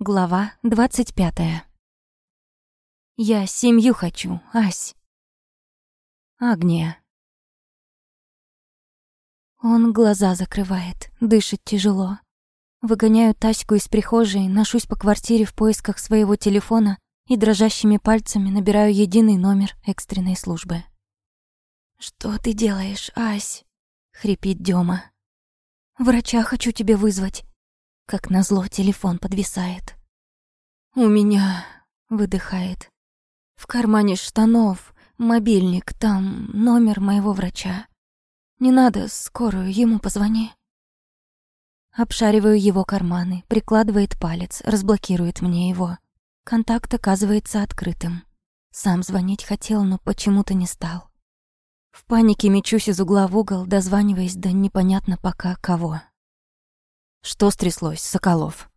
Глава двадцать пятая. Я семью хочу, Ась. Агния. Он глаза закрывает, дышит тяжело. Выгоняю Таську из прихожей, ношусь по квартире в поисках своего телефона и дрожащими пальцами набираю единый номер экстренной службы. «Что ты делаешь, Ась?» — хрипит Дёма. «Врача хочу тебе вызвать». Как назло, телефон подвисает. «У меня...» — выдыхает. «В кармане штанов, мобильник, там номер моего врача. Не надо, скорую, ему позвони». Обшариваю его карманы, прикладывает палец, разблокирует мне его. Контакт оказывается открытым. Сам звонить хотел, но почему-то не стал. В панике мечусь из угла в угол, дозваниваясь до непонятно пока кого. Что стряслось, Соколов?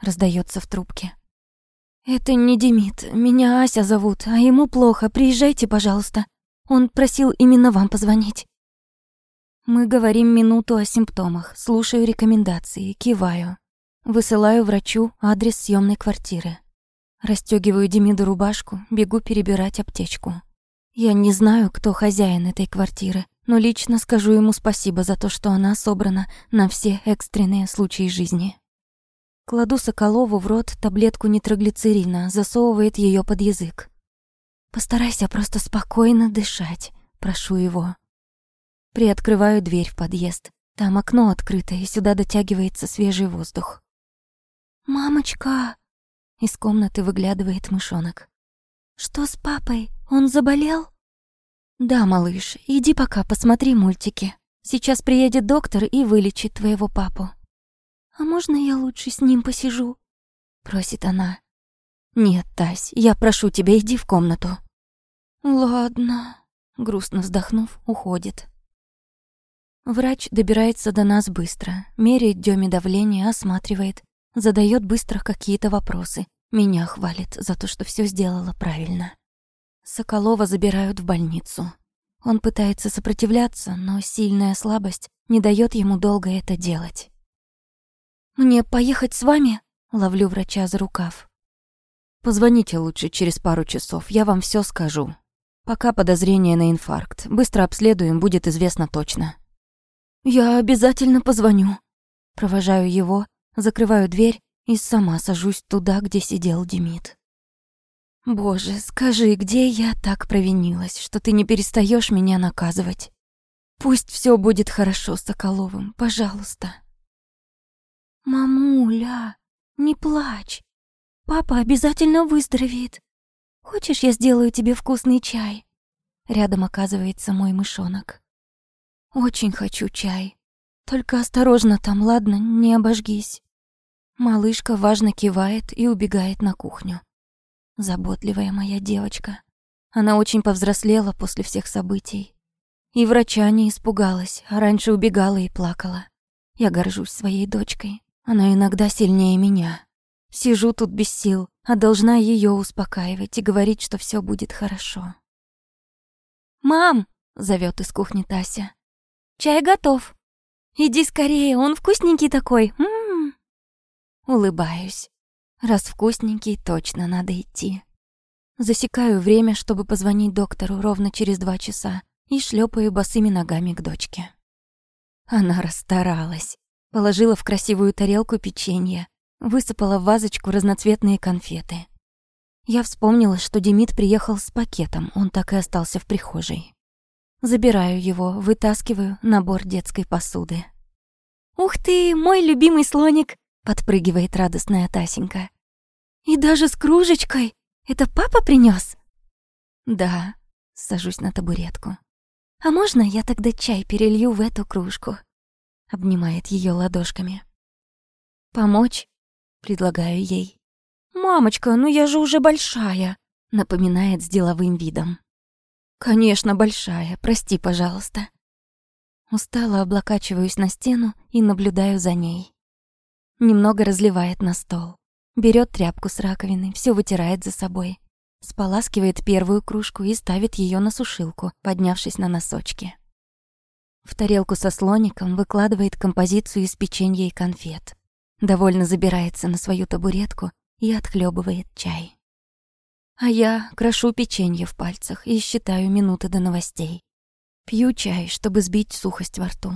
Раздается в трубке. Это не Демид, меня Ася зовут, а ему плохо. Приезжайте, пожалуйста. Он просил именно вам позвонить. Мы говорим минуту о симптомах, слушаю рекомендации, киваю. Высылаю врачу адрес съемной квартиры. Расстёгиваю Демиду рубашку, бегу перебирать аптечку. Я не знаю, кто хозяин этой квартиры, но лично скажу ему спасибо за то, что она собрана на все экстренные случаи жизни. Кладу Соколову в рот таблетку нитроглицерина, засовывает ее под язык. «Постарайся просто спокойно дышать», — прошу его. Приоткрываю дверь в подъезд. Там окно открыто, и сюда дотягивается свежий воздух. «Мамочка!» Из комнаты выглядывает мышонок. «Что с папой? Он заболел?» «Да, малыш, иди пока посмотри мультики. Сейчас приедет доктор и вылечит твоего папу». «А можно я лучше с ним посижу?» Просит она. «Нет, Тась, я прошу тебя, иди в комнату». «Ладно», грустно вздохнув, уходит. Врач добирается до нас быстро, меряет Дёме давление, осматривает, задает быстро какие-то вопросы. Меня хвалит за то, что все сделала правильно. Соколова забирают в больницу. Он пытается сопротивляться, но сильная слабость не дает ему долго это делать. «Мне поехать с вами?» — ловлю врача за рукав. «Позвоните лучше через пару часов, я вам все скажу. Пока подозрение на инфаркт. Быстро обследуем, будет известно точно». «Я обязательно позвоню». Провожаю его, закрываю дверь и сама сажусь туда, где сидел Демид. Боже, скажи, где я так провинилась, что ты не перестаешь меня наказывать? Пусть все будет хорошо с Соколовым, пожалуйста. Мамуля, не плачь. Папа обязательно выздоровеет. Хочешь, я сделаю тебе вкусный чай? Рядом оказывается мой мышонок. Очень хочу чай. Только осторожно там, ладно, не обожгись. Малышка важно кивает и убегает на кухню. Заботливая моя девочка. Она очень повзрослела после всех событий. И врача не испугалась, а раньше убегала и плакала. Я горжусь своей дочкой. Она иногда сильнее меня. Сижу тут без сил, а должна ее успокаивать и говорить, что все будет хорошо. «Мам!» — зовет из кухни Тася. «Чай готов. Иди скорее, он вкусненький такой. М -м -м. Улыбаюсь. Раз вкусненький, точно надо идти. Засекаю время, чтобы позвонить доктору ровно через два часа и шлепаю босыми ногами к дочке. Она расстаралась. Положила в красивую тарелку печенье, высыпала в вазочку разноцветные конфеты. Я вспомнила, что Демид приехал с пакетом, он так и остался в прихожей. Забираю его, вытаскиваю набор детской посуды. «Ух ты, мой любимый слоник!» — подпрыгивает радостная Тасенька. И даже с кружечкой. Это папа принес? Да, сажусь на табуретку. А можно я тогда чай перелью в эту кружку? Обнимает ее ладошками. Помочь? Предлагаю ей. Мамочка, ну я же уже большая, напоминает с деловым видом. Конечно, большая, прости, пожалуйста. Устало облокачиваюсь на стену и наблюдаю за ней. Немного разливает на стол. Берет тряпку с раковины, все вытирает за собой. Споласкивает первую кружку и ставит ее на сушилку, поднявшись на носочки. В тарелку со слоником выкладывает композицию из печенья и конфет. Довольно забирается на свою табуретку и отхлебывает чай. А я крошу печенье в пальцах и считаю минуты до новостей. Пью чай, чтобы сбить сухость во рту.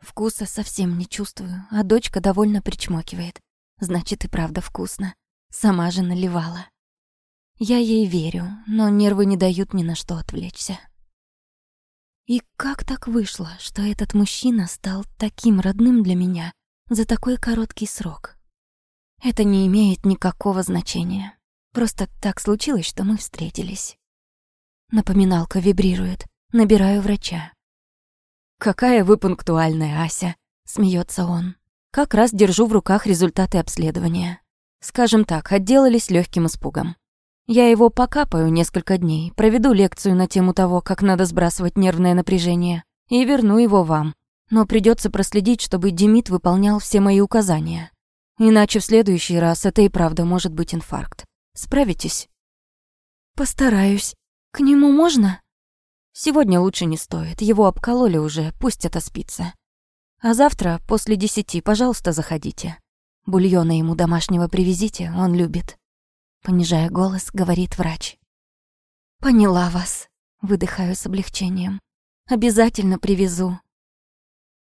Вкуса совсем не чувствую, а дочка довольно причмокивает. Значит, и правда вкусно. Сама же наливала. Я ей верю, но нервы не дают ни на что отвлечься. И как так вышло, что этот мужчина стал таким родным для меня за такой короткий срок? Это не имеет никакого значения. Просто так случилось, что мы встретились. Напоминалка вибрирует. Набираю врача. «Какая вы пунктуальная, Ася!» — смеется он. «Как раз держу в руках результаты обследования. Скажем так, отделались легким испугом. Я его покапаю несколько дней, проведу лекцию на тему того, как надо сбрасывать нервное напряжение, и верну его вам. Но придется проследить, чтобы Демид выполнял все мои указания. Иначе в следующий раз это и правда может быть инфаркт. Справитесь?» «Постараюсь. К нему можно?» «Сегодня лучше не стоит. Его обкололи уже, пусть это спится. А завтра после десяти, пожалуйста, заходите. Бульона ему домашнего привезите, он любит». Понижая голос, говорит врач. «Поняла вас», — выдыхаю с облегчением. «Обязательно привезу».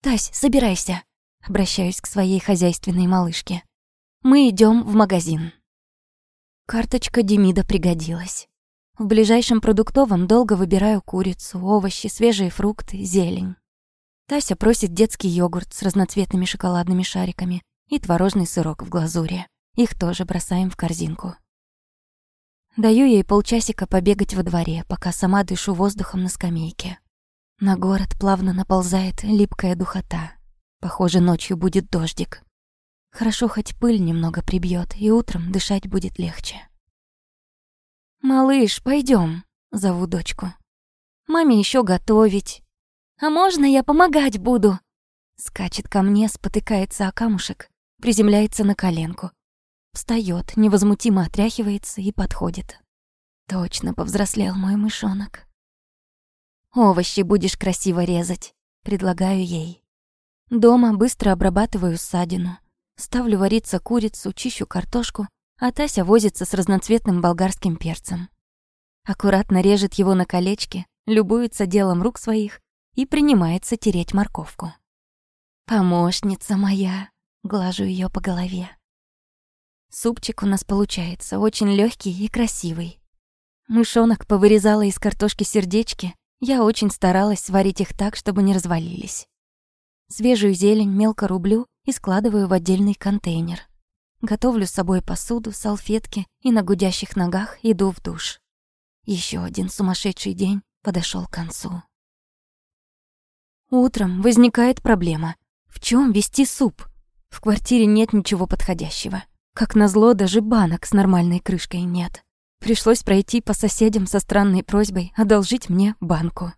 «Тась, собирайся», — обращаюсь к своей хозяйственной малышке. «Мы идем в магазин». Карточка Демида пригодилась. В ближайшем продуктовом долго выбираю курицу, овощи, свежие фрукты, зелень. Тася просит детский йогурт с разноцветными шоколадными шариками и творожный сырок в глазури. Их тоже бросаем в корзинку. Даю ей полчасика побегать во дворе, пока сама дышу воздухом на скамейке. На город плавно наползает липкая духота. Похоже, ночью будет дождик. Хорошо, хоть пыль немного прибьет, и утром дышать будет легче. «Малыш, пойдем, зову дочку. «Маме еще готовить. А можно я помогать буду?» Скачет ко мне, спотыкается о камушек, приземляется на коленку. Встает, невозмутимо отряхивается и подходит. Точно повзрослел мой мышонок. «Овощи будешь красиво резать», — предлагаю ей. Дома быстро обрабатываю ссадину. Ставлю вариться курицу, чищу картошку, а Тася возится с разноцветным болгарским перцем. Аккуратно режет его на колечки, любуется делом рук своих и принимается тереть морковку. «Помощница моя», — глажу ее по голове. Супчик у нас получается очень легкий и красивый. Мышонок повырезала из картошки сердечки, я очень старалась сварить их так, чтобы не развалились. Свежую зелень мелко рублю и складываю в отдельный контейнер. Готовлю с собой посуду, салфетки и на гудящих ногах иду в душ. Еще один сумасшедший день подошел к концу. Утром возникает проблема. В чем вести суп? В квартире нет ничего подходящего. Как назло, даже банок с нормальной крышкой нет. Пришлось пройти по соседям со странной просьбой одолжить мне банку.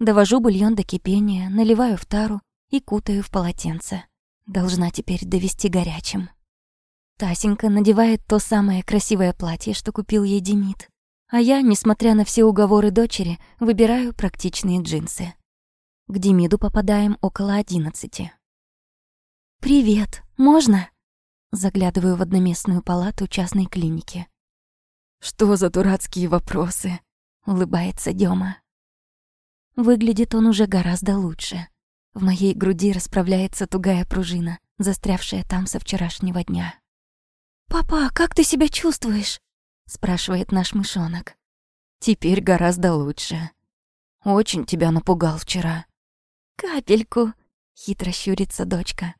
Довожу бульон до кипения, наливаю в тару и кутаю в полотенце. Должна теперь довести горячим. Тасенька надевает то самое красивое платье, что купил ей Демид. А я, несмотря на все уговоры дочери, выбираю практичные джинсы. К Демиду попадаем около одиннадцати. «Привет, можно?» Заглядываю в одноместную палату частной клиники. «Что за дурацкие вопросы?» — улыбается Дема. Выглядит он уже гораздо лучше. В моей груди расправляется тугая пружина, застрявшая там со вчерашнего дня. «Папа, как ты себя чувствуешь?» — спрашивает наш мышонок. «Теперь гораздо лучше. Очень тебя напугал вчера». «Капельку», — хитро щурится дочка.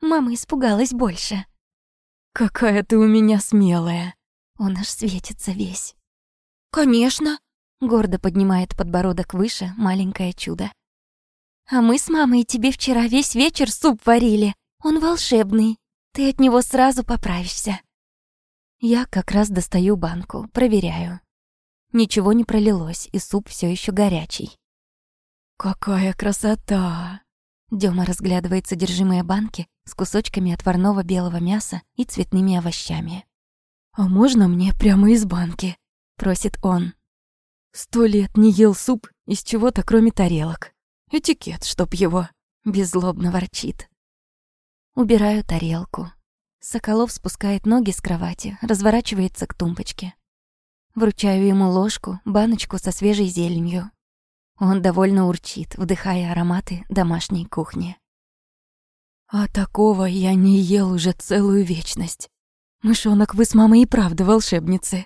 Мама испугалась больше. «Какая ты у меня смелая!» Он аж светится весь. «Конечно!» — гордо поднимает подбородок выше маленькое чудо. А мы с мамой тебе вчера весь вечер суп варили. Он волшебный. Ты от него сразу поправишься. Я как раз достаю банку, проверяю. Ничего не пролилось, и суп все еще горячий. Какая красота! Дема разглядывает содержимое банки с кусочками отварного белого мяса и цветными овощами. «А можно мне прямо из банки?» — просит он. «Сто лет не ел суп из чего-то, кроме тарелок». Этикет, чтоб его, беззлобно ворчит. Убираю тарелку. Соколов спускает ноги с кровати, разворачивается к тумбочке. Вручаю ему ложку, баночку со свежей зеленью. Он довольно урчит, вдыхая ароматы домашней кухни. А такого я не ел уже целую вечность. Мышонок, вы с мамой и правда волшебницы.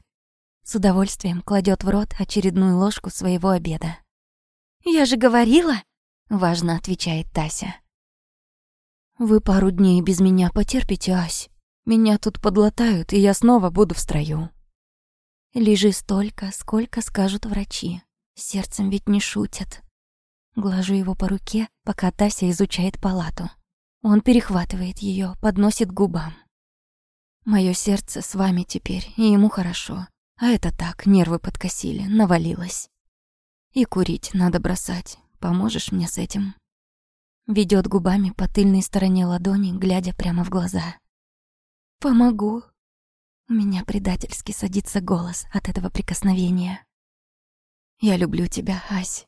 С удовольствием кладет в рот очередную ложку своего обеда. «Я же говорила!» — важно отвечает Тася. «Вы пару дней без меня потерпите, Ась. Меня тут подлатают, и я снова буду в строю». Лежи столько, сколько скажут врачи. Сердцем ведь не шутят. Глажу его по руке, пока Тася изучает палату. Он перехватывает ее, подносит к губам. Мое сердце с вами теперь, и ему хорошо. А это так, нервы подкосили, навалилось. И курить надо бросать. Поможешь мне с этим? Ведет губами по тыльной стороне ладони, глядя прямо в глаза. Помогу. У меня предательски садится голос от этого прикосновения. Я люблю тебя, Ась.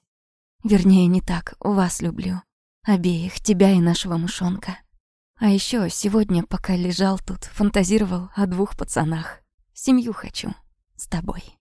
Вернее, не так, вас люблю. Обеих, тебя и нашего мышонка. А еще сегодня, пока лежал тут, фантазировал о двух пацанах. Семью хочу. С тобой.